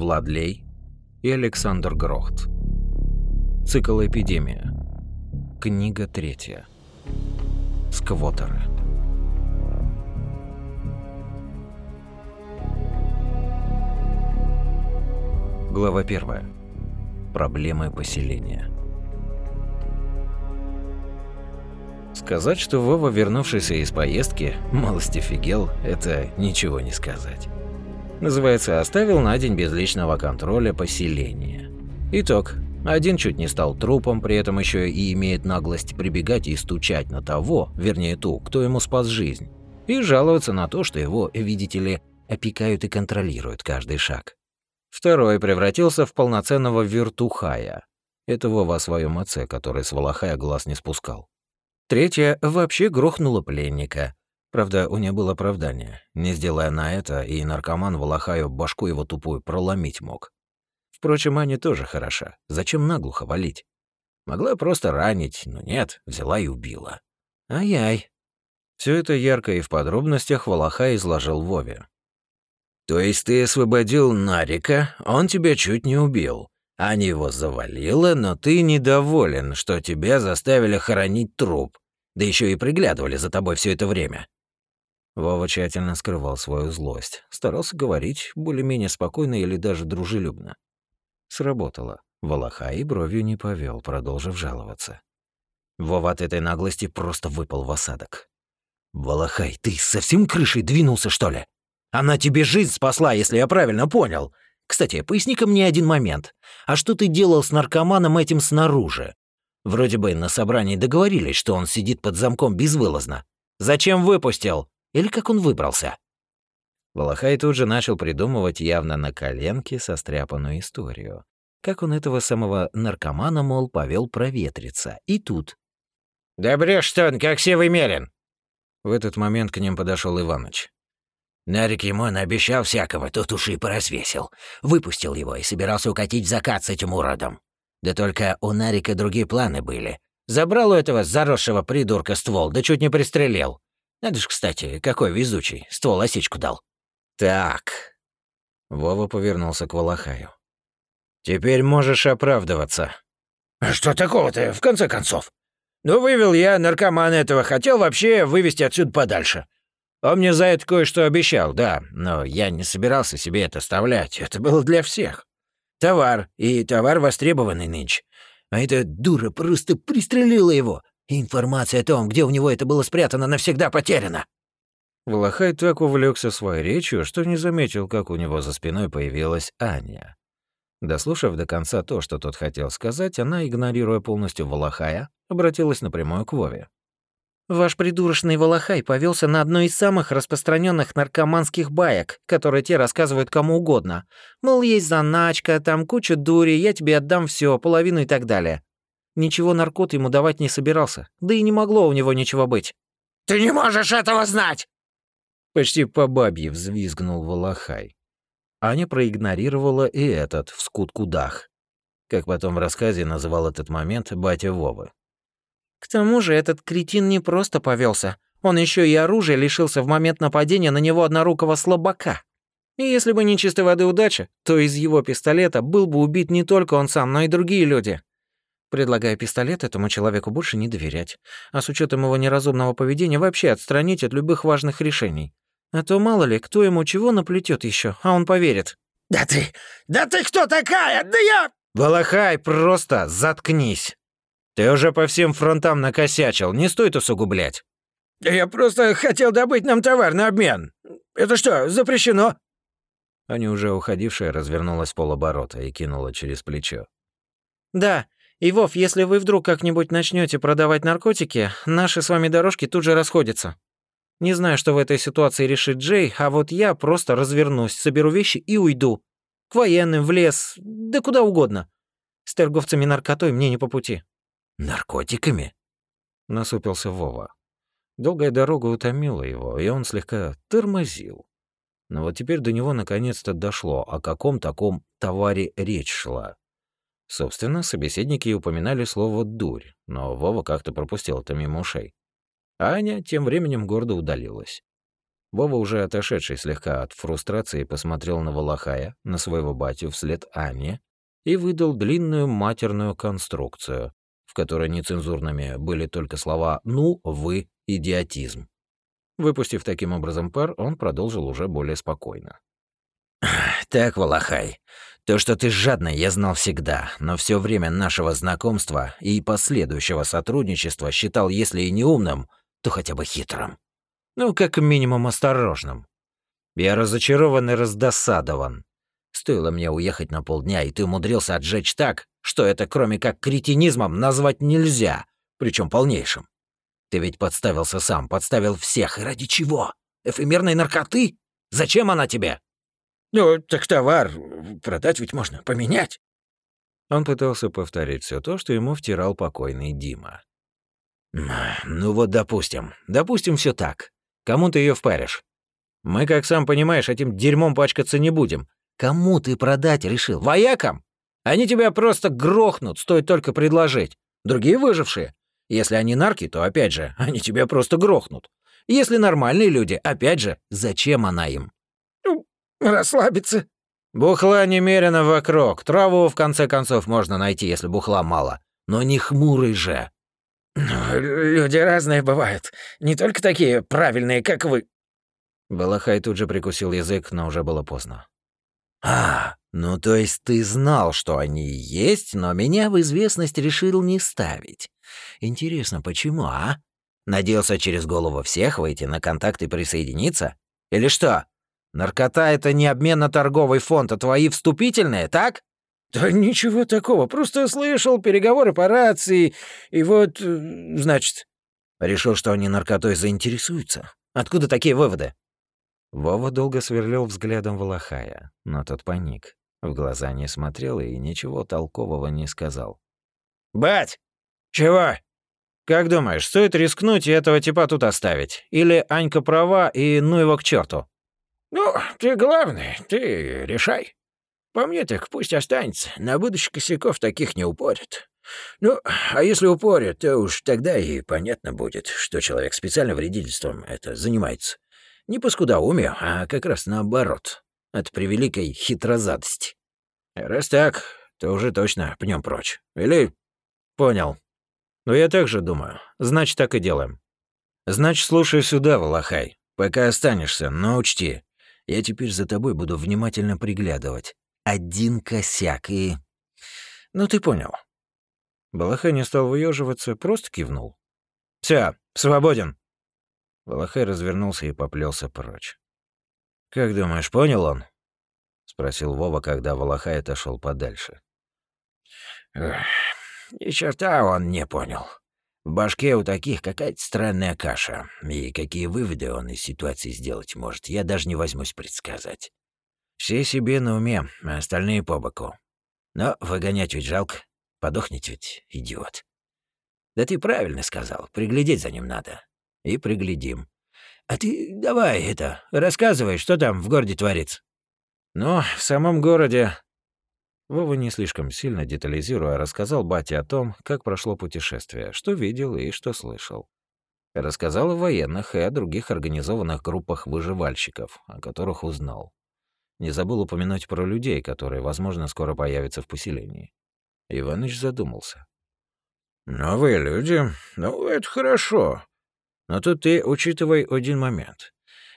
Владлей и Александр Грохт. Цикл «Эпидемия». Книга третья. Сквотеры. Глава первая. Проблемы поселения. Сказать, что Вова, вернувшийся из поездки, малость офигел, это ничего не сказать. Называется, оставил на день без личного контроля поселение. Итог. Один чуть не стал трупом, при этом еще и имеет наглость прибегать и стучать на того, вернее ту, кто ему спас жизнь. И жаловаться на то, что его, видите ли, опекают и контролируют каждый шаг. Второй превратился в полноценного вертухая. Это Вова о своем отце, который с Волохая глаз не спускал. Третья вообще грохнула пленника. Правда, у нее было оправдание. Не сделая на это, и наркоман Волохаю башку его тупую проломить мог. Впрочем, Аня тоже хороша. Зачем наглухо валить? Могла просто ранить, но нет, взяла и убила. Ай-яй. Все это ярко и в подробностях Волоха изложил Вове. То есть ты освободил Нарика, он тебя чуть не убил. Аня его завалила, но ты недоволен, что тебя заставили хоронить труп. Да еще и приглядывали за тобой все это время. Вова тщательно скрывал свою злость, старался говорить более-менее спокойно или даже дружелюбно. Сработало. Волоха и бровью не повел, продолжив жаловаться. Вова от этой наглости просто выпал в осадок. «Волохай, ты совсем крышей двинулся, что ли? Она тебе жизнь спасла, если я правильно понял. Кстати, поясни-ка мне один момент. А что ты делал с наркоманом этим снаружи? Вроде бы на собрании договорились, что он сидит под замком безвылазно. Зачем выпустил? Или как он выбрался?» Волохай тут же начал придумывать явно на коленке состряпанную историю. Как он этого самого наркомана, мол, повел проветриться. И тут... «Да брешь он, как севый мерин!» В этот момент к ним подошел Иваныч. Нарик ему наобещал всякого, тот уши поразвесил. Выпустил его и собирался укатить в закат с этим уродом. Да только у Нарика другие планы были. Забрал у этого заросшего придурка ствол, да чуть не пристрелил. Надо ж, кстати, какой везучий, ствол осечку дал. Так. Вова повернулся к Волохаю. Теперь можешь оправдываться. А что такого-то, в конце концов? Ну, вывел я наркомана этого, хотел вообще вывести отсюда подальше. Он мне за это кое-что обещал, да, но я не собирался себе это оставлять. Это было для всех. Товар, и товар востребованный нынче. А эта дура просто пристрелила его. Информация о том, где у него это было спрятано, навсегда потеряна. Влахай так увлекся своей речью, что не заметил, как у него за спиной появилась Аня. Дослушав до конца то, что тот хотел сказать, она, игнорируя полностью Волохая, обратилась напрямую к Вове. Ваш придурочный Волохай повелся на одной из самых распространенных наркоманских баек, которые те рассказывают кому угодно. Мол, есть заначка, там куча дури, я тебе отдам все, половину и так далее. Ничего наркот ему давать не собирался, да и не могло у него ничего быть. «Ты не можешь этого знать!» Почти по бабье взвизгнул Волохай. Аня проигнорировала и этот, в скутку дах. Как потом в рассказе называл этот момент батя Вовы. К тому же этот кретин не просто повелся, он еще и оружие лишился в момент нападения на него однорукого слабака. И если бы не чистой воды удача, то из его пистолета был бы убит не только он сам, но и другие люди. Предлагаю пистолет этому человеку больше не доверять, а с учетом его неразумного поведения вообще отстранить от любых важных решений. А то мало ли, кто ему чего наплетет еще, а он поверит. «Да ты... да ты кто такая? Да я...» «Волохай, просто заткнись!» Ты уже по всем фронтам накосячил, не стоит усугублять. Я просто хотел добыть нам товар на обмен. Это что, запрещено? Аня, уже уходившая, развернулась полоборота и кинула через плечо. Да, и Вов, если вы вдруг как-нибудь начнете продавать наркотики, наши с вами дорожки тут же расходятся. Не знаю, что в этой ситуации решит Джей, а вот я просто развернусь, соберу вещи и уйду. К военным, в лес, да куда угодно. С торговцами наркотой мне не по пути. «Наркотиками?» — насупился Вова. Долгая дорога утомила его, и он слегка тормозил. Но вот теперь до него наконец-то дошло, о каком таком товаре речь шла. Собственно, собеседники упоминали слово «дурь», но Вова как-то пропустил это мимо ушей. Аня тем временем гордо удалилась. Вова, уже отошедший слегка от фрустрации, посмотрел на Волохая, на своего батю вслед Ане и выдал длинную матерную конструкцию, в которой нецензурными были только слова «ну», «вы», «идиотизм». Выпустив таким образом пар, он продолжил уже более спокойно. «Так, Волохай, то, что ты жадный, я знал всегда, но все время нашего знакомства и последующего сотрудничества считал, если и не умным, то хотя бы хитрым. Ну, как минимум осторожным. Я разочарован и раздосадован. Стоило мне уехать на полдня, и ты умудрился отжечь так, что это кроме как кретинизмом назвать нельзя, причем полнейшим. Ты ведь подставился сам, подставил всех, и ради чего? Эфемерной наркоты? Зачем она тебе? Ну, так товар продать ведь можно, поменять. Он пытался повторить все то, что ему втирал покойный Дима. Ну вот, допустим. Допустим, все так. Кому ты ее впаришь? Мы, как сам понимаешь, этим дерьмом пачкаться не будем. Кому ты продать решил? Воякам? Они тебя просто грохнут, стоит только предложить. Другие выжившие. Если они нарки, то опять же, они тебя просто грохнут. Если нормальные люди, опять же, зачем она им? Ну, расслабиться. Бухла немерено вокруг. Траву, в конце концов, можно найти, если бухла мало. Но не хмурый же. «Люди разные бывают. Не только такие правильные, как вы». Балахай тут же прикусил язык, но уже было поздно. «А, ну то есть ты знал, что они есть, но меня в известность решил не ставить. Интересно, почему, а? Надеялся через голову всех выйти на контакт и присоединиться? Или что? Наркота — это не обменно-торговый фонд, а твои вступительные, так?» «Да ничего такого, просто слышал переговоры по рации, и вот, э, значит...» Решил, что они наркотой заинтересуются. Откуда такие выводы? Вова долго сверлил взглядом Волохая, но тот паник. В глаза не смотрел и ничего толкового не сказал. «Бать!» «Чего?» «Как думаешь, стоит рискнуть и этого типа тут оставить? Или Анька права и ну его к черту? «Ну, ты главный, ты решай». По мне так пусть останется, на будущих косяков таких не упорят. Ну, а если упорят, то уж тогда и понятно будет, что человек специально вредительством это занимается. Не по скудоумию, а как раз наоборот, от превеликой хитрозадости. Раз так, то уже точно пнем прочь. Или... Понял. Но я так же думаю. Значит, так и делаем. Значит, слушай сюда, Волохай. Пока останешься, но учти, я теперь за тобой буду внимательно приглядывать один косяк и... Ну, ты понял. Балахай не стал выеживаться, просто кивнул. Все, свободен. Балахай развернулся и поплелся прочь. «Как думаешь, понял он?» — спросил Вова, когда Волохай отошел подальше. «Ни черта он не понял. В башке у таких какая-то странная каша, и какие выводы он из ситуации сделать может, я даже не возьмусь предсказать. Все себе на уме, а остальные по боку. Но выгонять ведь жалко. Подохнет ведь, идиот. Да ты правильно сказал, приглядеть за ним надо. И приглядим. А ты давай это, рассказывай, что там в городе творится. Ну, в самом городе... Вова не слишком сильно детализируя, рассказал бате о том, как прошло путешествие, что видел и что слышал. Рассказал о военных и о других организованных группах выживальщиков, о которых узнал. Не забыл упомянуть про людей, которые, возможно, скоро появятся в поселении. Иваныч задумался. «Новые люди? Ну, это хорошо. Но тут ты учитывай один момент.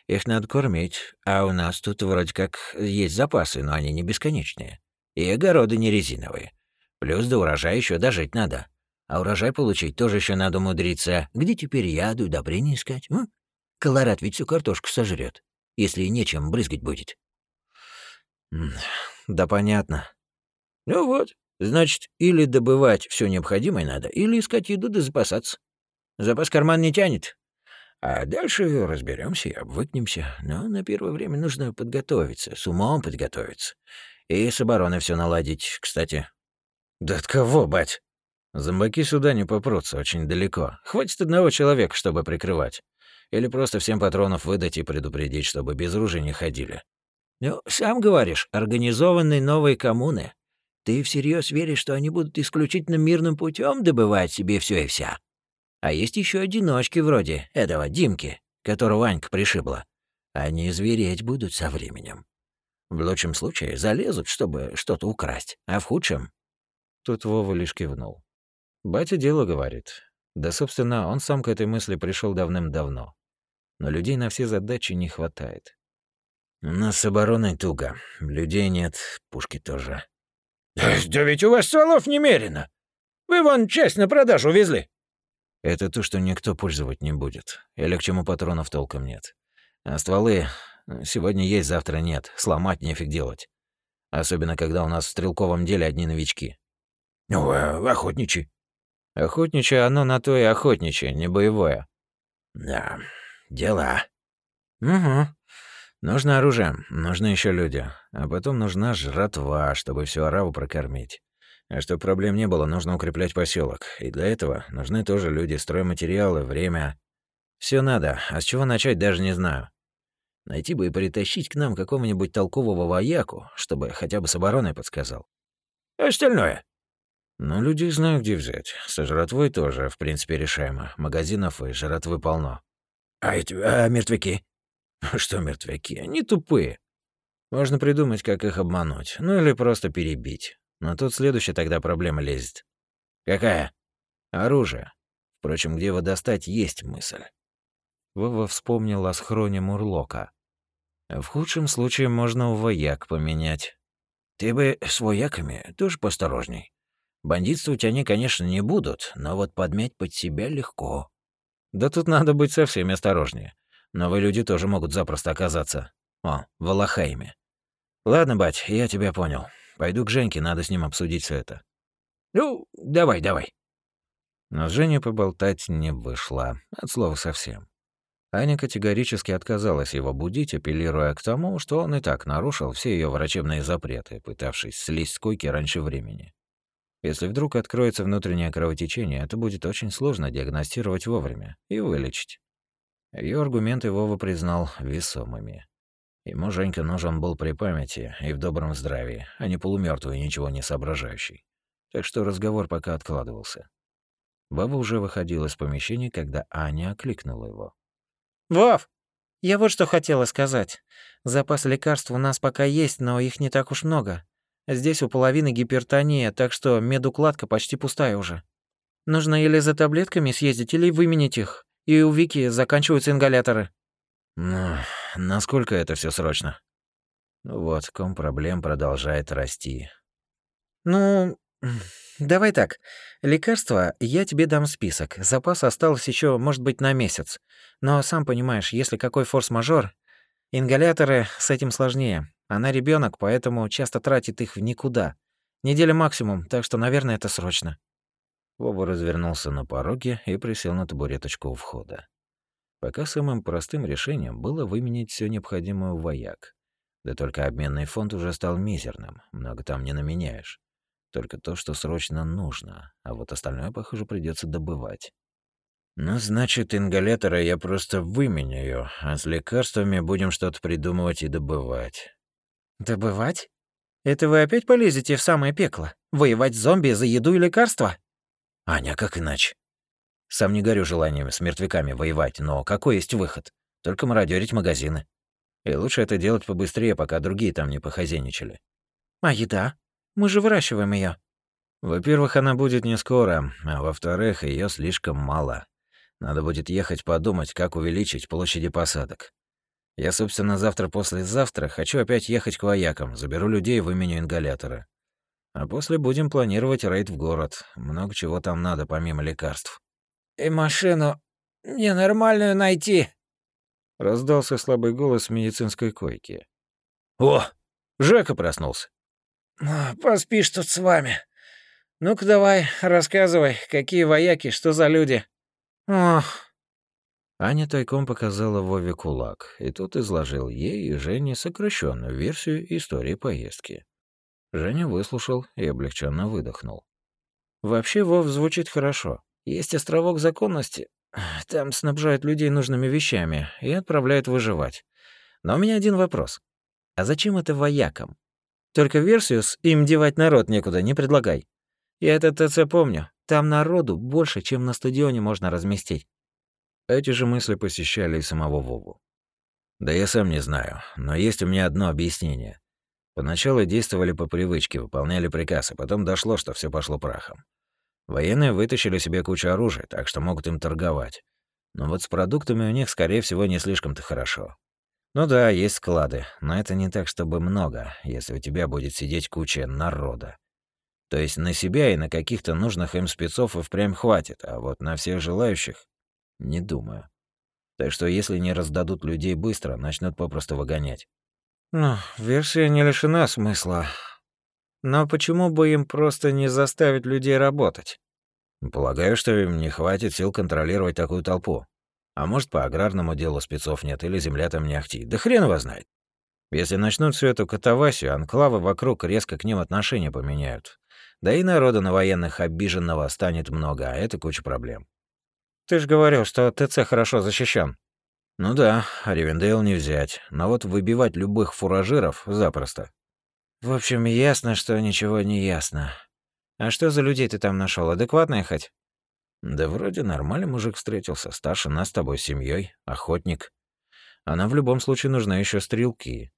Их надо кормить, а у нас тут вроде как есть запасы, но они не бесконечные. И огороды не резиновые. Плюс до урожая еще дожить надо. А урожай получить тоже еще надо умудриться. Где теперь яду и удобрения искать? М? Колорад ведь всю картошку сожрет, если нечем брызгать будет. Да понятно. Ну вот, значит, или добывать все необходимое надо, или искать еду да запасаться. Запас карман не тянет. А дальше разберемся и обвыкнемся. Но на первое время нужно подготовиться, с умом подготовиться. И с обороной все наладить, кстати. Да от кого, бать? Зомбаки сюда не попрутся очень далеко. Хватит одного человека, чтобы прикрывать. Или просто всем патронов выдать и предупредить, чтобы без ружья не ходили. Ну, сам говоришь, организованные новые коммуны. Ты всерьез веришь, что они будут исключительно мирным путем добывать себе все и вся? А есть еще одиночки вроде этого Димки, которого Анька пришибла. Они звереть будут со временем. В лучшем случае залезут, чтобы что-то украсть, а в худшем...» Тут Вова лишь кивнул. «Батя дело говорит. Да, собственно, он сам к этой мысли пришел давным-давно. Но людей на все задачи не хватает. У нас с обороной туго. Людей нет, пушки тоже. Да, да ведь у вас стволов немерено. Вы вон часть на продажу везли. Это то, что никто пользовать не будет. Или к чему патронов толком нет. А стволы сегодня есть, завтра нет. Сломать нефиг делать. Особенно, когда у нас в стрелковом деле одни новички. Ну, а охотничьи? Охотничье оно на то и охотничье, не боевое. Да, дела. Угу. Нужно оружие, нужны еще люди, а потом нужна жратва, чтобы всю ораву прокормить. А чтобы проблем не было, нужно укреплять поселок, и для этого нужны тоже люди, стройматериалы, время. Все надо, а с чего начать даже не знаю. Найти бы и притащить к нам какого-нибудь толкового вояку, чтобы хотя бы с обороной подсказал. А остальное? Ну, людей знаю, где взять. Со жратвой тоже, в принципе, решаемо. Магазинов и жратвы полно. А эти, а мертвяки? Что мертвяки? Они тупые. Можно придумать, как их обмануть. Ну или просто перебить. Но тут следующая тогда проблема лезет. Какая? Оружие. Впрочем, где его достать, есть мысль. Вова вспомнил о схроне Мурлока. В худшем случае можно у вояк поменять. Ты бы с вояками тоже посторожней. Бандитствовать они, конечно, не будут, но вот подмять под себя легко. Да тут надо быть совсем осторожнее. Новые люди тоже могут запросто оказаться. О, Валахайме. Ладно, бать, я тебя понял. Пойду к Женьке, надо с ним обсудить все это. Ну, давай, давай. Но с Женей поболтать не вышло, от слова совсем. Аня категорически отказалась его будить, апеллируя к тому, что он и так нарушил все ее врачебные запреты, пытавшись слезть с койки раньше времени. Если вдруг откроется внутреннее кровотечение, это будет очень сложно диагностировать вовремя и вылечить. Ее аргументы Вова признал весомыми. Ему Женька нужен был при памяти и в добром здравии, а не полумертвый и ничего не соображающий. Так что разговор пока откладывался. Баба уже выходила из помещения, когда Аня окликнула его. «Вов, я вот что хотела сказать. Запас лекарств у нас пока есть, но их не так уж много. Здесь у половины гипертония, так что медукладка почти пустая уже. Нужно или за таблетками съездить, или выменить их. И у Вики заканчиваются ингаляторы. Ну, насколько это все срочно? Вот, ком проблем продолжает расти. Ну, давай так. Лекарства я тебе дам список. Запас осталось еще, может быть, на месяц. Но сам понимаешь, если какой форс-мажор, ингаляторы с этим сложнее. Она ребенок, поэтому часто тратит их в никуда. Неделя максимум, так что, наверное, это срочно. Вова развернулся на пороге и присел на табуреточку у входа. Пока самым простым решением было выменить все необходимое у вояк. Да только обменный фонд уже стал мизерным, много там не наменяешь. Только то, что срочно нужно, а вот остальное, похоже, придется добывать. Ну, значит, ингаляторы я просто выменяю, а с лекарствами будем что-то придумывать и добывать. Добывать? Это вы опять полезете в самое пекло? Воевать с зомби за еду и лекарства? Аня, как иначе? Сам не горю желанием с мертвяками воевать, но какой есть выход? Только мародерить магазины. И лучше это делать побыстрее, пока другие там не похозяйничали. А еда? Мы же выращиваем ее. Во-первых, она будет не скоро, а во-вторых, ее слишком мало. Надо будет ехать подумать, как увеличить площади посадок. Я, собственно, завтра-послезавтра хочу опять ехать к воякам, заберу людей в имени ингалятора. А после будем планировать рейд в город. Много чего там надо, помимо лекарств. «И машину ненормальную найти!» Раздался слабый голос медицинской койки. «О, Жека проснулся!» «Поспишь тут с вами. Ну-ка давай, рассказывай, какие вояки, что за люди?» «Ох...» Аня тайком показала Вове кулак, и тот изложил ей и Жене сокращенную версию истории поездки. Женя выслушал и облегченно выдохнул. Вообще, Вов звучит хорошо. Есть островок законности. Там снабжают людей нужными вещами и отправляют выживать. Но у меня один вопрос. А зачем это воякам? Только версию с «им девать народ некуда» не предлагай. Я этот ТЦ помню. Там народу больше, чем на стадионе можно разместить. Эти же мысли посещали и самого Вову. Да я сам не знаю, но есть у меня одно объяснение. Поначалу действовали по привычке, выполняли приказ, а потом дошло, что все пошло прахом. Военные вытащили себе кучу оружия, так что могут им торговать. Но вот с продуктами у них, скорее всего, не слишком-то хорошо. Ну да, есть склады, но это не так, чтобы много, если у тебя будет сидеть куча народа. То есть на себя и на каких-то нужных им спецов и впрямь хватит, а вот на всех желающих — не думаю. Так что если не раздадут людей быстро, начнут попросту выгонять. Ну, версия не лишена смысла. Но почему бы им просто не заставить людей работать? Полагаю, что им не хватит сил контролировать такую толпу. А может, по аграрному делу спецов нет, или земля там не ахти. Да хрен его знает. Если начнут всю эту катавасию, анклавы вокруг резко к ним отношения поменяют. Да и народа на военных обиженного станет много, а это куча проблем. Ты же говорил, что ТЦ хорошо защищен. Ну да, Ривендейл не взять, но вот выбивать любых фуражиров запросто. В общем, ясно, что ничего не ясно. А что за людей ты там нашел? Адекватные хоть? Да вроде нормальный мужик встретился, старше нас с тобой семьей, охотник. Она в любом случае нужна еще стрелки.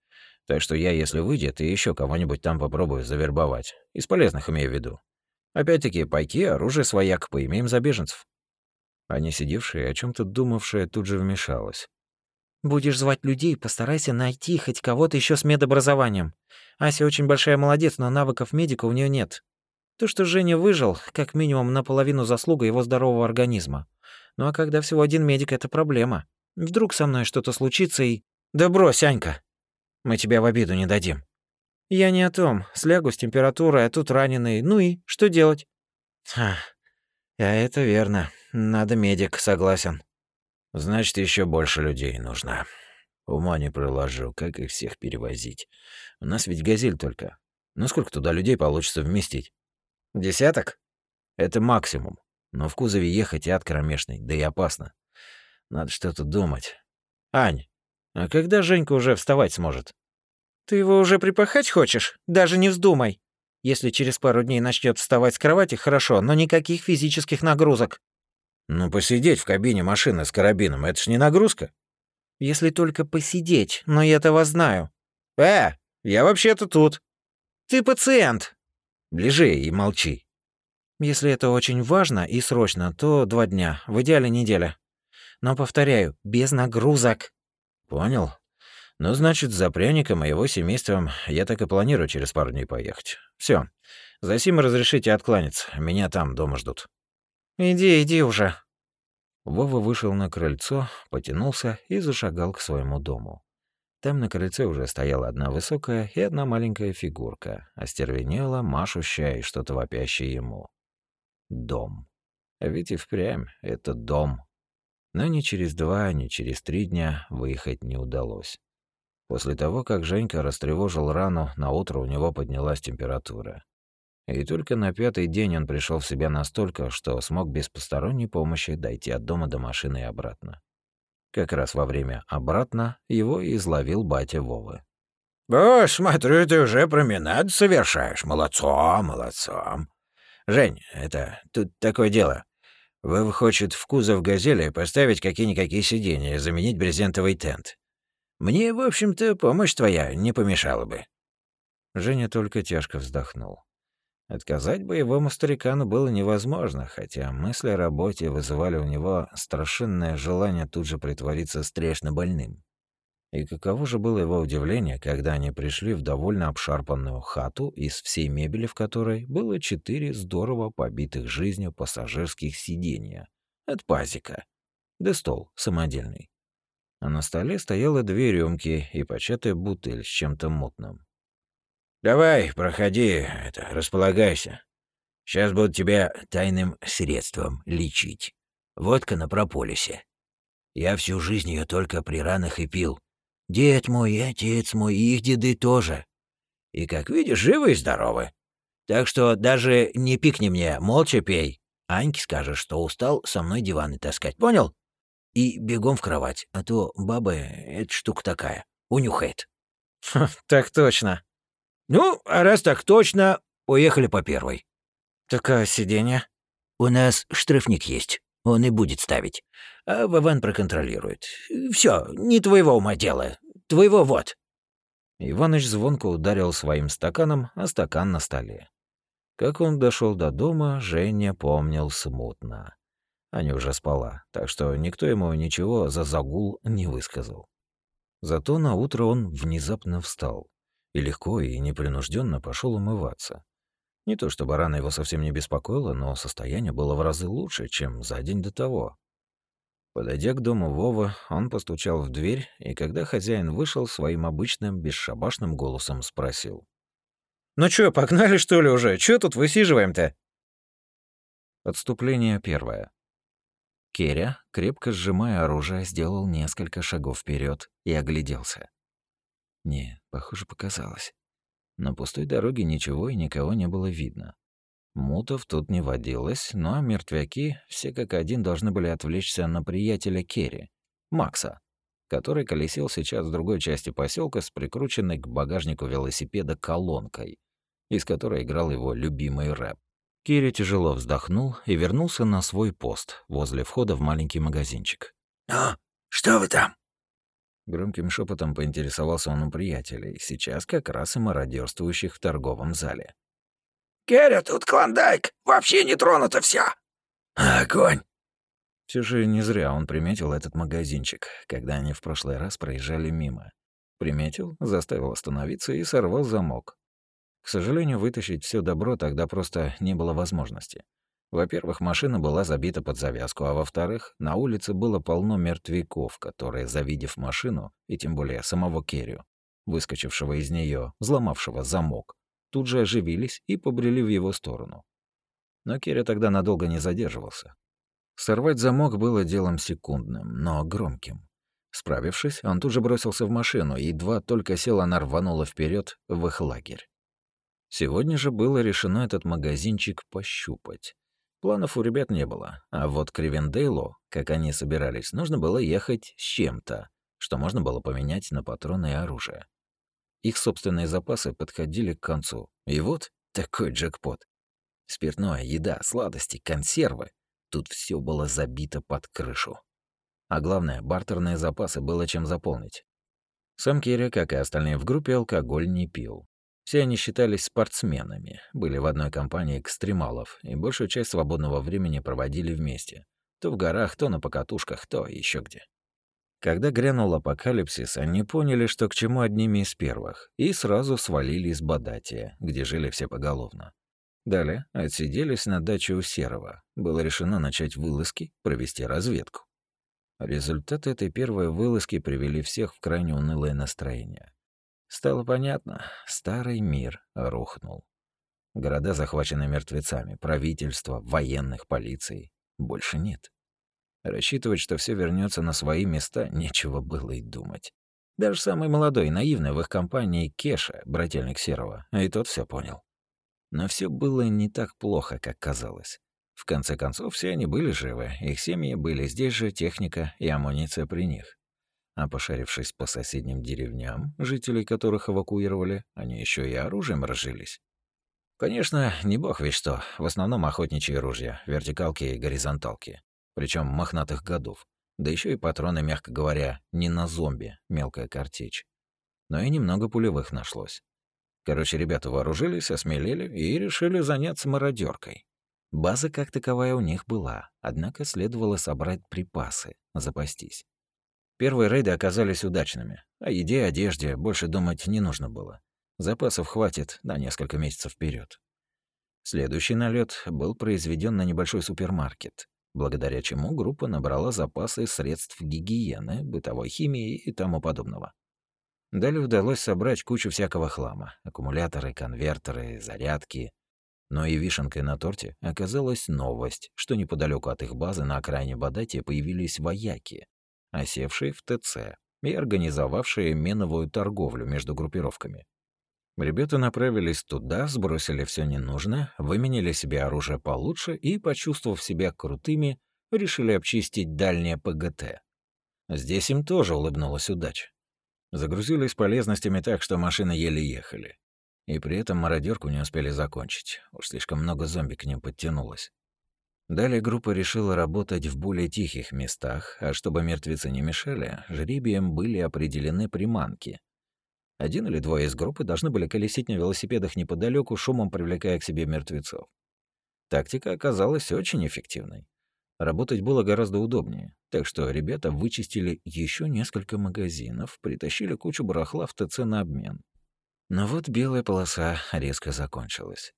Так что я, если выйдет, и еще кого-нибудь там попробую завербовать. Из полезных имею в виду. Опять-таки, пайки, оружие свояк, поимеем за беженцев. А не сидевшая, о чем то думавшая, тут же вмешалась. «Будешь звать людей, постарайся найти хоть кого-то еще с медобразованием. Ася очень большая молодец, но навыков медика у нее нет. То, что Женя выжил, как минимум наполовину заслуга его здорового организма. Ну а когда всего один медик, это проблема. Вдруг со мной что-то случится и... Да брось, Анька. Мы тебя в обиду не дадим. Я не о том. Слягу с температурой, а тут раненый. Ну и что делать? А это верно. Надо медик, согласен. Значит, еще больше людей нужно. Ума не приложу, как их всех перевозить. У нас ведь газель только. Ну сколько туда людей получится вместить? Десяток? Это максимум. Но в кузове ехать ад кромешный, да и опасно. Надо что-то думать. Ань, а когда Женька уже вставать сможет? Ты его уже припахать хочешь? Даже не вздумай. Если через пару дней начнет вставать с кровати, хорошо, но никаких физических нагрузок. Ну, посидеть в кабине машины с карабином — это ж не нагрузка. Если только посидеть, но я этого знаю. Э, я вообще-то тут. Ты пациент. Лежи и молчи. Если это очень важно и срочно, то два дня, в идеале неделя. Но, повторяю, без нагрузок. Понял. Ну, значит, за пряником и его семейством я так и планирую через пару дней поехать. Все. За сим разрешите откланяться. Меня там дома ждут. Иди, иди уже. Вова вышел на крыльцо, потянулся и зашагал к своему дому. Там на крыльце уже стояла одна высокая и одна маленькая фигурка, остервенела, машущая и что-то вопящее ему. Дом. Ведь и впрямь это дом. Но ни через два, ни через три дня выехать не удалось. После того, как Женька растревожил рану, на утро у него поднялась температура. И только на пятый день он пришел в себя настолько, что смог без посторонней помощи дойти от дома до машины и обратно. Как раз во время «обратно» его и изловил батя Вовы. «О, смотрю, ты уже променад совершаешь. Молодцом, молодцом. Жень, это тут такое дело. Вы, хочет, в кузов «Газели» поставить какие-никакие сиденья, заменить брезентовый тент. Мне, в общем-то, помощь твоя не помешала бы». Женя только тяжко вздохнул. Отказать боевому старикану было невозможно, хотя мысли о работе вызывали у него страшенное желание тут же притвориться страшно больным. И каково же было его удивление, когда они пришли в довольно обшарпанную хату, из всей мебели в которой было четыре здорово побитых жизнью пассажирских сиденья от пазика, да стол самодельный. А на столе стояло две рюмки и початая бутыль с чем-то мутным. Давай, проходи, это, располагайся. Сейчас буду тебя тайным средством лечить. Водка на прополисе. Я всю жизнь ее только при ранах и пил. Дед мой отец мой, их деды тоже. И, как видишь, живы и здоровы. Так что даже не пикни мне, молча пей. Аньке скажешь, что устал со мной диваны таскать, понял? И бегом в кровать, а то баба — это штука такая, унюхает. «Так точно», ну, а раз так точно, уехали по первой. Такое сиденье? У нас штрафник есть. Он и будет ставить. а Вован проконтролирует. Все, не твоего ума дело. Твоего вот». Иваныч звонко ударил своим стаканом, а стакан на столе. Как он дошел до дома, Женя помнил смутно. Аня уже спала, так что никто ему ничего за загул не высказал. Зато на утро он внезапно встал и легко и непринужденно пошел умываться. Не то чтобы рана его совсем не беспокоила, но состояние было в разы лучше, чем за день до того. Подойдя к дому Вова, он постучал в дверь, и когда хозяин вышел, своим обычным бесшабашным голосом спросил. «Ну чё, погнали что ли уже? Чё тут высиживаем-то?» Отступление первое. Керя, крепко сжимая оружие, сделал несколько шагов вперед и огляделся. Не, похоже, показалось. На пустой дороге ничего и никого не было видно. Мутов тут не водилось, но мертвяки все как один должны были отвлечься на приятеля Керри, Макса, который колесил сейчас в другой части поселка с прикрученной к багажнику велосипеда колонкой, из которой играл его любимый рэп. Кири тяжело вздохнул и вернулся на свой пост возле входа в маленький магазинчик. «Ну, что вы там?» Громким шепотом поинтересовался он у приятелей, сейчас как раз и мародерствующих в торговом зале. «Керя, тут клондайк! Вообще не тронуто все. Огонь!» Все же не зря он приметил этот магазинчик, когда они в прошлый раз проезжали мимо. Приметил, заставил остановиться и сорвал замок. К сожалению, вытащить все добро тогда просто не было возможности. Во-первых, машина была забита под завязку, а во-вторых, на улице было полно мертвяков, которые, завидев машину, и тем более самого Керрю, выскочившего из нее, взломавшего замок, тут же оживились и побрели в его сторону. Но Керри тогда надолго не задерживался. Сорвать замок было делом секундным, но громким. Справившись, он тут же бросился в машину, и едва только сел, она рванула вперед в их лагерь. Сегодня же было решено этот магазинчик пощупать. Планов у ребят не было, а вот к Ривендейлу, как они собирались, нужно было ехать с чем-то, что можно было поменять на патроны и оружие. Их собственные запасы подходили к концу. И вот такой джекпот. Спиртное, еда, сладости, консервы. Тут все было забито под крышу. А главное, бартерные запасы было чем заполнить. Сам Киря, как и остальные в группе, алкоголь не пил. Все они считались спортсменами, были в одной компании экстремалов и большую часть свободного времени проводили вместе. То в горах, то на покатушках, то еще где. Когда грянул апокалипсис, они поняли, что к чему одними из первых, и сразу свалили из Бадатия, где жили все поголовно. Далее отсиделись на даче у Серого. Было решено начать вылазки, провести разведку. Результаты этой первой вылазки привели всех в крайне унылое настроение. Стало понятно, старый мир рухнул. Города захвачены мертвецами, правительства, военных, полицией. Больше нет. Рассчитывать, что все вернется на свои места, нечего было и думать. Даже самый молодой наивный в их компании Кеша, брательник Серого, и тот все понял. Но все было не так плохо, как казалось. В конце концов, все они были живы, их семьи были здесь же, техника и амуниция при них. А пошарившись по соседним деревням, жителей которых эвакуировали, они еще и оружием разжились. Конечно, не бог ведь что, в основном охотничьи ружья, вертикалки и горизонталки, причем мохнатых годов. Да еще и патроны, мягко говоря, не на зомби, мелкая картечь. Но и немного пулевых нашлось. Короче, ребята вооружились, осмелели и решили заняться мародеркой. База как таковая у них была, однако следовало собрать припасы, запастись. Первые рейды оказались удачными. О еде и одежде больше думать не нужно было. Запасов хватит на несколько месяцев вперед. Следующий налет был произведен на небольшой супермаркет, благодаря чему группа набрала запасы средств гигиены, бытовой химии и тому подобного. Далее удалось собрать кучу всякого хлама. Аккумуляторы, конвертеры, зарядки. Но и вишенкой на торте оказалась новость, что неподалеку от их базы на окраине Бадати появились вояки, осевшие в ТЦ и организовавшие меновую торговлю между группировками. Ребята направились туда, сбросили все ненужное, выменили себе оружие получше и, почувствовав себя крутыми, решили обчистить дальнее ПГТ. Здесь им тоже улыбнулась удача. Загрузились полезностями так, что машины еле ехали. И при этом мародерку не успели закончить. Уж слишком много зомби к ним подтянулось. Далее группа решила работать в более тихих местах, а чтобы мертвецы не мешали, жребием были определены приманки. Один или двое из группы должны были колесить на велосипедах неподалеку, шумом привлекая к себе мертвецов. Тактика оказалась очень эффективной. Работать было гораздо удобнее, так что ребята вычистили еще несколько магазинов, притащили кучу барахла в ТЦ на обмен. Но вот белая полоса резко закончилась.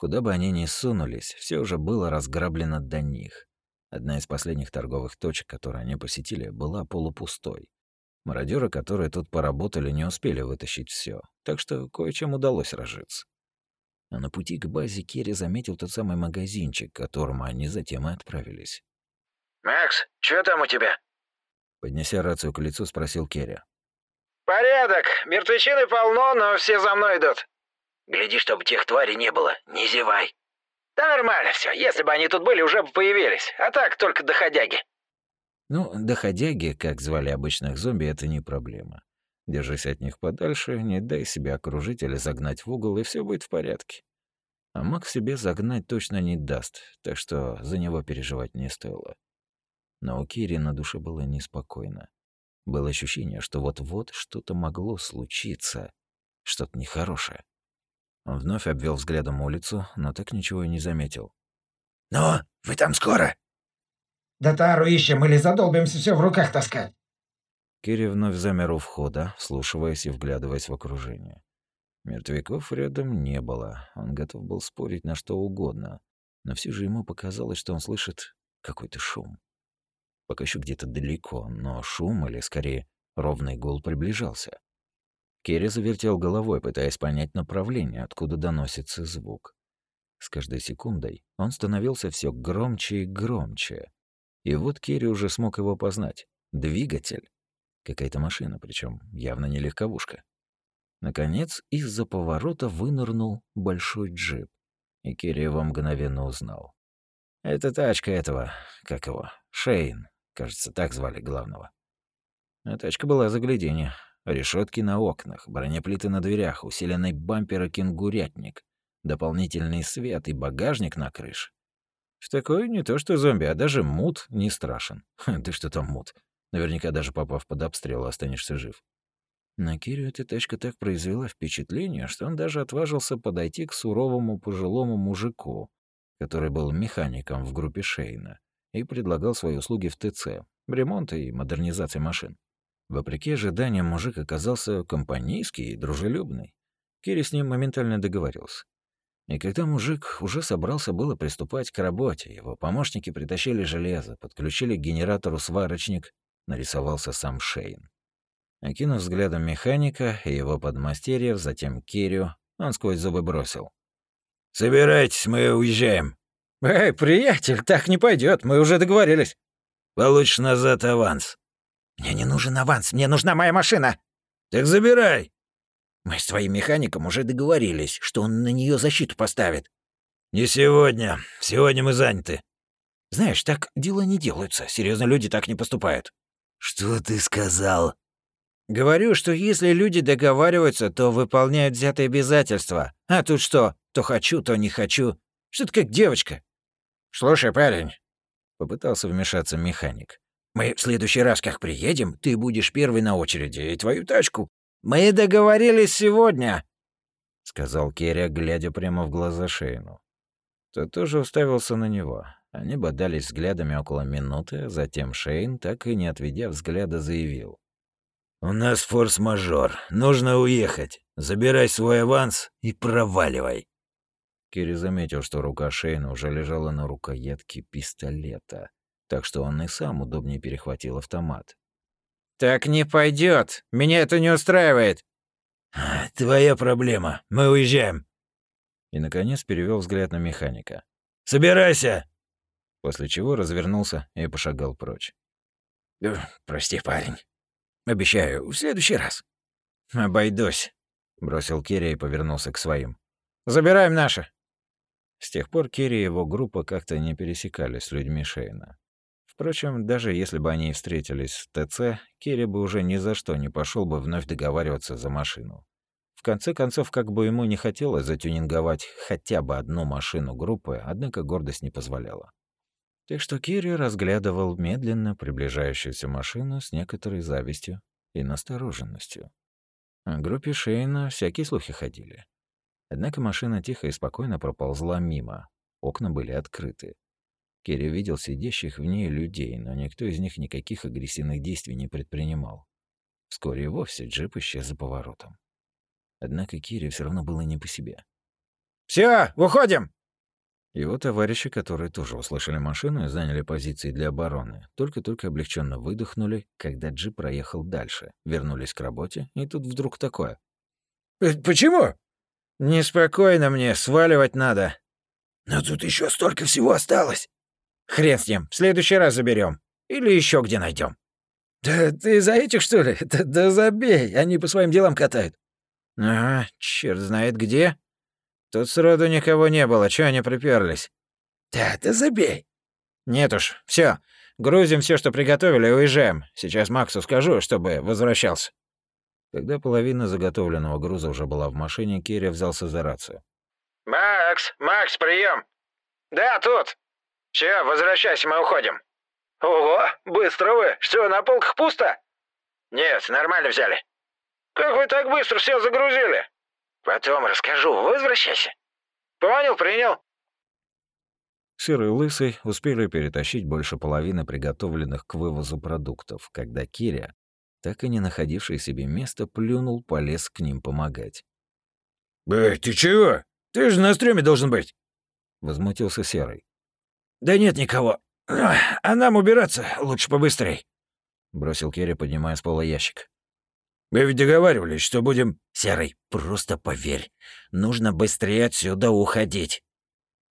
Куда бы они ни сунулись, все уже было разграблено до них. Одна из последних торговых точек, которые они посетили, была полупустой. Мародеры, которые тут поработали, не успели вытащить все, так что кое-чем удалось разжиться. А на пути к базе Керри заметил тот самый магазинчик, к которому они затем и отправились. «Макс, что там у тебя?» Поднеся рацию к лицу, спросил Керри. «Порядок. Мертвечины полно, но все за мной идут. Гляди, чтобы тех тварей не было, не зевай. Да нормально все. Если бы они тут были, уже бы появились. А так только доходяги. Ну, доходяги, как звали обычных зомби, это не проблема. Держись от них подальше, не дай себя окружить или загнать в угол, и все будет в порядке. А маг себе загнать точно не даст, так что за него переживать не стоило. Но у Кири на душе было неспокойно. Было ощущение, что вот-вот что-то могло случиться, что-то нехорошее. Он вновь обвел взглядом улицу, но так ничего и не заметил. «Ну, вы там скоро?» «Да тару ищем или задолбимся все в руках таскать?» Кири вновь замер у входа, вслушиваясь и вглядываясь в окружение. Мертвяков рядом не было, он готов был спорить на что угодно, но все же ему показалось, что он слышит какой-то шум. Пока еще где-то далеко, но шум, или скорее ровный гул, приближался. Керри завертел головой, пытаясь понять направление, откуда доносится звук. С каждой секундой он становился все громче и громче. И вот Керри уже смог его познать. Двигатель. Какая-то машина, причем явно не легковушка. Наконец, из-за поворота вынырнул большой джип. И Керри его мгновенно узнал. Это тачка этого, как его, Шейн, кажется, так звали главного. А тачка была загляденье. Решетки на окнах, бронеплиты на дверях, усиленный бампер и кенгурятник, дополнительный свет и багажник на крыше. В такой не то что зомби, а даже мут не страшен. Да что там мут? Наверняка даже попав под обстрел, останешься жив. На Кирю эта тачка так произвела впечатление, что он даже отважился подойти к суровому пожилому мужику, который был механиком в группе Шейна, и предлагал свои услуги в ТЦ, ремонт и модернизация машин. Вопреки ожиданиям, мужик оказался компанейский и дружелюбный. Кири с ним моментально договорился. И когда мужик уже собрался было приступать к работе, его помощники притащили железо, подключили к генератору сварочник, нарисовался сам Шейн. Окинув взглядом механика и его подмастерьев, затем Кирю, он сквозь зубы бросил. «Собирайтесь, мы уезжаем». «Эй, приятель, так не пойдет, мы уже договорились». «Получишь назад аванс». «Мне не нужен аванс, мне нужна моя машина!» «Так забирай!» «Мы с твоим механиком уже договорились, что он на нее защиту поставит». «Не сегодня. Сегодня мы заняты». «Знаешь, так дела не делаются. Серьезно, люди так не поступают». «Что ты сказал?» «Говорю, что если люди договариваются, то выполняют взятые обязательства. А тут что? То хочу, то не хочу. Что ты как девочка». «Слушай, парень», — попытался вмешаться механик. Мы в следующий раз, как приедем, ты будешь первый на очереди, и твою тачку. Мы договорились сегодня, сказал Керри, глядя прямо в глаза Шейну. Тот тоже уставился на него. Они бодались взглядами около минуты, затем Шейн, так и не отведя взгляда, заявил. «У нас форс-мажор. Нужно уехать. Забирай свой аванс и проваливай». Керри заметил, что рука Шейна уже лежала на рукоятке пистолета так что он и сам удобнее перехватил автомат. «Так не пойдет. Меня это не устраивает». «Твоя проблема. Мы уезжаем». И, наконец, перевел взгляд на механика. «Собирайся!» После чего развернулся и пошагал прочь. «Прости, парень. Обещаю, в следующий раз». «Обойдусь», — бросил Керри и повернулся к своим. «Забираем наше». С тех пор Керри и его группа как-то не пересекались с людьми Шейна. Впрочем, даже если бы они встретились в ТЦ, Керри бы уже ни за что не пошел бы вновь договариваться за машину. В конце концов, как бы ему не хотелось затюнинговать хотя бы одну машину группы, однако гордость не позволяла. Так что Кири разглядывал медленно приближающуюся машину с некоторой завистью и настороженностью. О группе Шейна всякие слухи ходили. Однако машина тихо и спокойно проползла мимо. Окна были открыты. Керри видел сидящих в ней людей, но никто из них никаких агрессивных действий не предпринимал. Вскоре и вовсе джип исчез за поворотом. Однако Кире все равно было не по себе. Все, выходим!» Его товарищи, которые тоже услышали машину и заняли позиции для обороны, только-только облегченно выдохнули, когда джип проехал дальше, вернулись к работе, и тут вдруг такое. «Э, «Почему?» «Неспокойно мне, сваливать надо». «Но тут еще столько всего осталось». Хрен с ним, в следующий раз заберем. Или еще где найдем. Да ты за этих, что ли? Да, да забей, они по своим делам катают. Ага, черт знает где. Тут сроду никого не было, чё они приперлись? Да, да забей. Нет уж, все, грузим все, что приготовили, и уезжаем. Сейчас Максу скажу, чтобы возвращался. Когда половина заготовленного груза уже была в машине, Керри взялся за рацию. «Макс, Макс, прием. «Да, тут!» «Все, возвращайся, мы уходим». «Ого, быстро вы! Что, на полках пусто?» «Нет, нормально взяли». «Как вы так быстро все загрузили?» «Потом расскажу, возвращайся». «Понял, принял». Серый и Лысый успели перетащить больше половины приготовленных к вывозу продуктов, когда Киря, так и не находивший себе места, плюнул, полез к ним помогать. «Эй, ты чего? Ты же на стреме должен быть!» Возмутился Серый. «Да нет никого. А нам убираться лучше побыстрей», — бросил Керри, поднимая с пола ящик. «Мы ведь договаривались, что будем...» «Серый, просто поверь. Нужно быстрее отсюда уходить».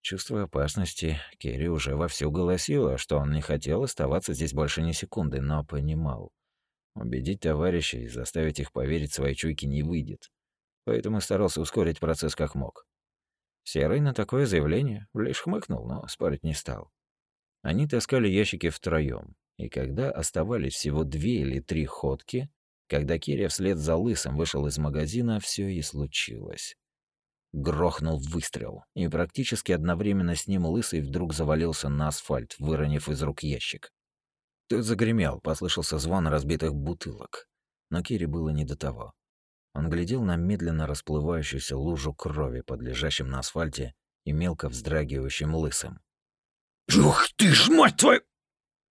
Чувствуя опасности, Керри уже вовсю голосила, что он не хотел оставаться здесь больше ни секунды, но понимал. Убедить товарищей и заставить их поверить своей чуйке не выйдет. Поэтому старался ускорить процесс как мог. Серый на такое заявление лишь хмыкнул, но спорить не стал. Они таскали ящики втроем, и когда оставались всего две или три ходки, когда Киря вслед за Лысым вышел из магазина, все и случилось. Грохнул выстрел, и практически одновременно с ним Лысый вдруг завалился на асфальт, выронив из рук ящик. Тот загремел, послышался звон разбитых бутылок. Но Кире было не до того. Он глядел на медленно расплывающуюся лужу крови под лежащим на асфальте и мелко вздрагивающим лысым. «Ух ты ж, мать твою!»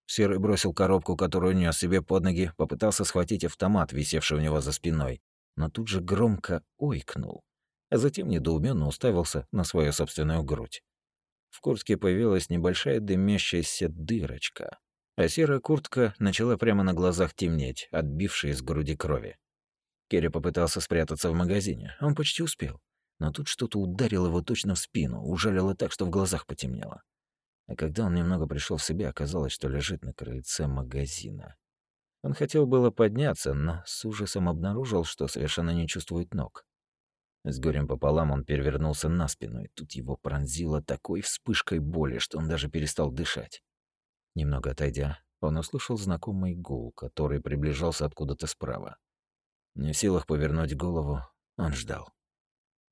Серый бросил коробку, которую нес себе под ноги, попытался схватить автомат, висевший у него за спиной, но тут же громко ойкнул, а затем недоуменно уставился на свою собственную грудь. В куртке появилась небольшая дымящаяся дырочка, а серая куртка начала прямо на глазах темнеть, отбившая из груди крови. Керри попытался спрятаться в магазине. Он почти успел. Но тут что-то ударило его точно в спину, ужалило так, что в глазах потемнело. А когда он немного пришел в себя, оказалось, что лежит на крыльце магазина. Он хотел было подняться, но с ужасом обнаружил, что совершенно не чувствует ног. С горем пополам он перевернулся на спину, и тут его пронзило такой вспышкой боли, что он даже перестал дышать. Немного отойдя, он услышал знакомый гул, который приближался откуда-то справа. Не в силах повернуть голову, он ждал.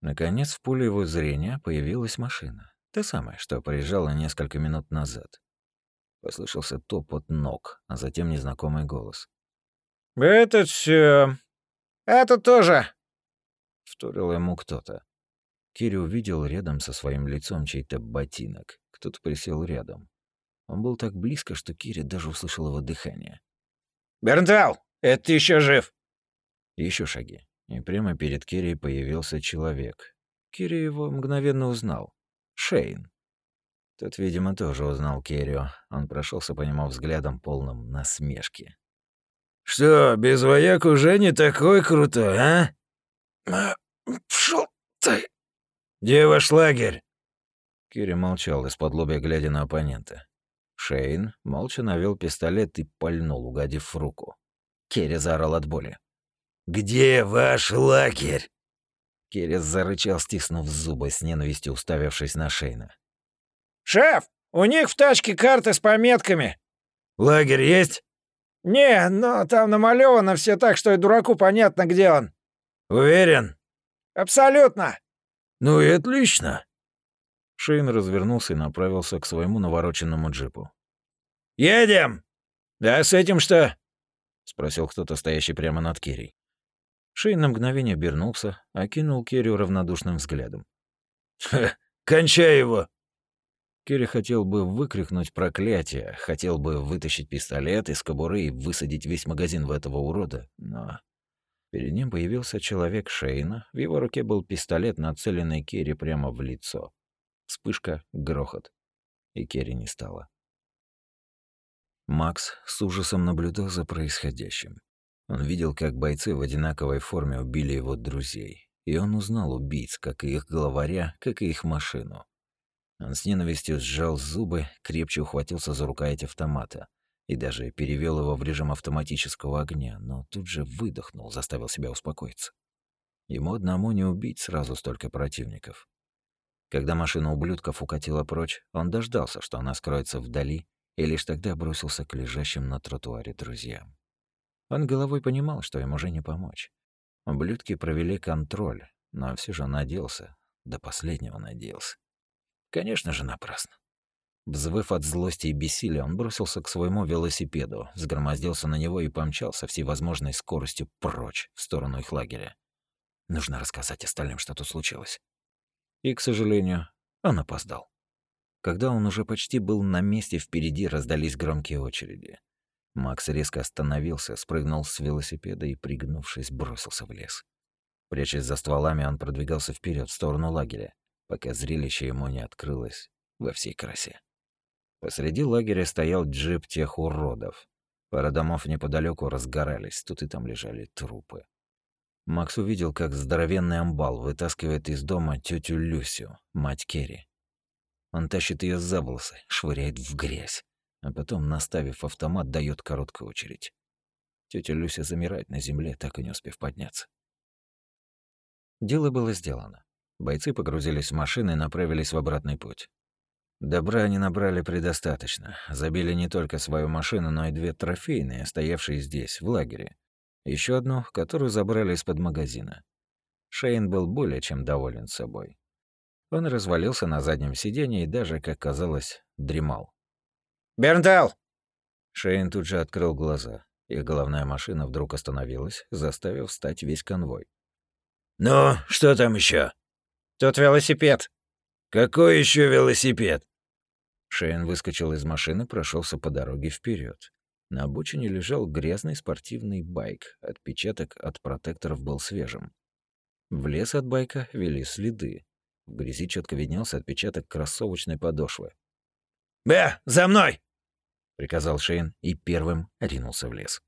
Наконец, в поле его зрения появилась машина. Та самая, что приезжала несколько минут назад. Послышался топот ног, а затем незнакомый голос. «Это все. Это тоже!» Вторил ему кто-то. Кири увидел рядом со своим лицом чей-то ботинок. Кто-то присел рядом. Он был так близко, что Кири даже услышал его дыхание. «Бернтал, это еще жив!» Еще шаги. И прямо перед Кири появился человек. Кири его мгновенно узнал. Шейн. Тот, видимо, тоже узнал Керрио. Он прошелся по нему взглядом, полным насмешки. «Что, без вояк уже не такой крутой, а?» «Пшёл ты!» «Где ваш лагерь?» Кири молчал, из-под лобя глядя на оппонента. Шейн молча навел пистолет и пальнул, угодив в руку. Керри заорал от боли. «Где ваш лагерь?» Керес зарычал, стиснув зубы, с ненавистью уставившись на Шейна. «Шеф, у них в тачке карты с пометками». «Лагерь есть?» «Не, но там намалевано все так, что и дураку понятно, где он». «Уверен?» «Абсолютно». «Ну и отлично». Шейн развернулся и направился к своему навороченному джипу. Едем!» «Да с этим что?» — спросил кто-то, стоящий прямо над Керри. Шейн на мгновение обернулся, окинул Керрю равнодушным взглядом. «Ха, кончай его!» Керри хотел бы выкрикнуть проклятие, хотел бы вытащить пистолет из кобуры и высадить весь магазин в этого урода, но... Перед ним появился человек Шейна, в его руке был пистолет, нацеленный Керри прямо в лицо. Вспышка, грохот. И Керри не стало. Макс с ужасом наблюдал за происходящим. Он видел, как бойцы в одинаковой форме убили его друзей, и он узнал убийц, как и их главаря, как и их машину. Он с ненавистью сжал зубы, крепче ухватился за рукоять автомата и даже перевел его в режим автоматического огня, но тут же выдохнул, заставил себя успокоиться. Ему одному не убить сразу столько противников. Когда машина ублюдков укатила прочь, он дождался, что она скроется вдали, и лишь тогда бросился к лежащим на тротуаре друзьям. Он головой понимал, что им уже не помочь. Ублюдки провели контроль, но все же надеялся, до последнего надеялся. Конечно же, напрасно. Взвыв от злости и бессилия, он бросился к своему велосипеду, сгромоздился на него и помчался всей возможной скоростью прочь, в сторону их лагеря. Нужно рассказать остальным, что тут случилось. И, к сожалению, он опоздал. Когда он уже почти был на месте, впереди раздались громкие очереди. Макс резко остановился, спрыгнул с велосипеда и, пригнувшись, бросился в лес. Прячась за стволами, он продвигался вперед в сторону лагеря, пока зрелище ему не открылось во всей красе. Посреди лагеря стоял джип тех уродов. Пара домов неподалеку разгорались, тут и там лежали трупы. Макс увидел, как здоровенный амбал вытаскивает из дома тетю Люсю, мать Керри. Он тащит ее за волосы, швыряет в грязь а потом, наставив автомат, дает короткую очередь. Тетя Люся замирает на земле, так и не успев подняться. Дело было сделано. Бойцы погрузились в машины и направились в обратный путь. Добра они набрали предостаточно. Забили не только свою машину, но и две трофейные, стоявшие здесь, в лагере. Еще одну, которую забрали из-под магазина. Шейн был более чем доволен собой. Он развалился на заднем сиденье и даже, как казалось, дремал. «Бернтал!» Шейн тут же открыл глаза. Их головная машина вдруг остановилась, заставив встать весь конвой. «Ну, что там еще? «Тут велосипед». «Какой еще велосипед?» Шейн выскочил из машины, прошелся по дороге вперед. На обочине лежал грязный спортивный байк. Отпечаток от протекторов был свежим. В лес от байка вели следы. В грязи четко виднелся отпечаток кроссовочной подошвы. «Б, за мной!» Приказал Шейн и первым ринулся в лес.